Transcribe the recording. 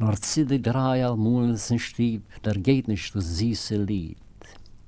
Nur zide drei Almunes in Stieb, der geht nicht das süße Lied.